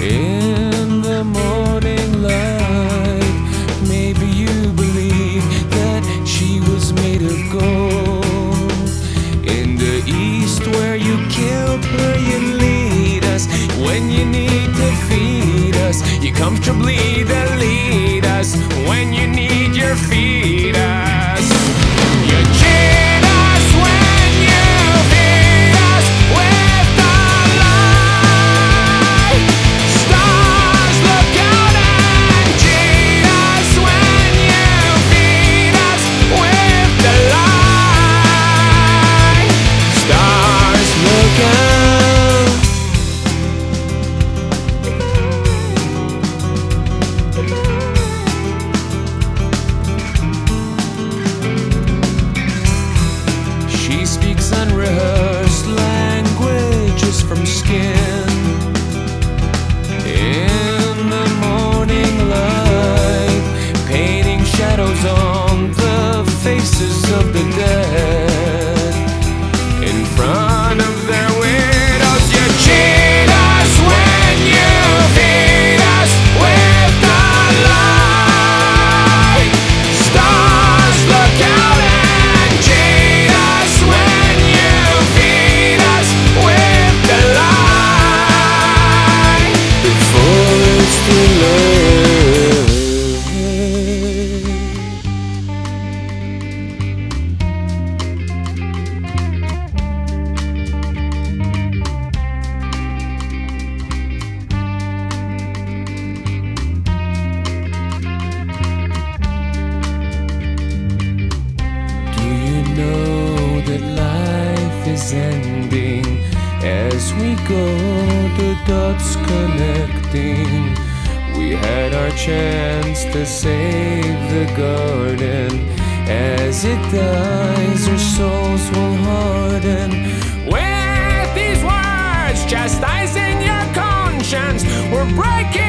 in the morning light. Maybe you believe that she was made of gold. In the east, where you kill, lead us when you need to feed us. You comfortably. Go, the dots connecting. We had our chance to save the garden. As it dies, our souls will harden. With these words, chastising your conscience, we're breaking.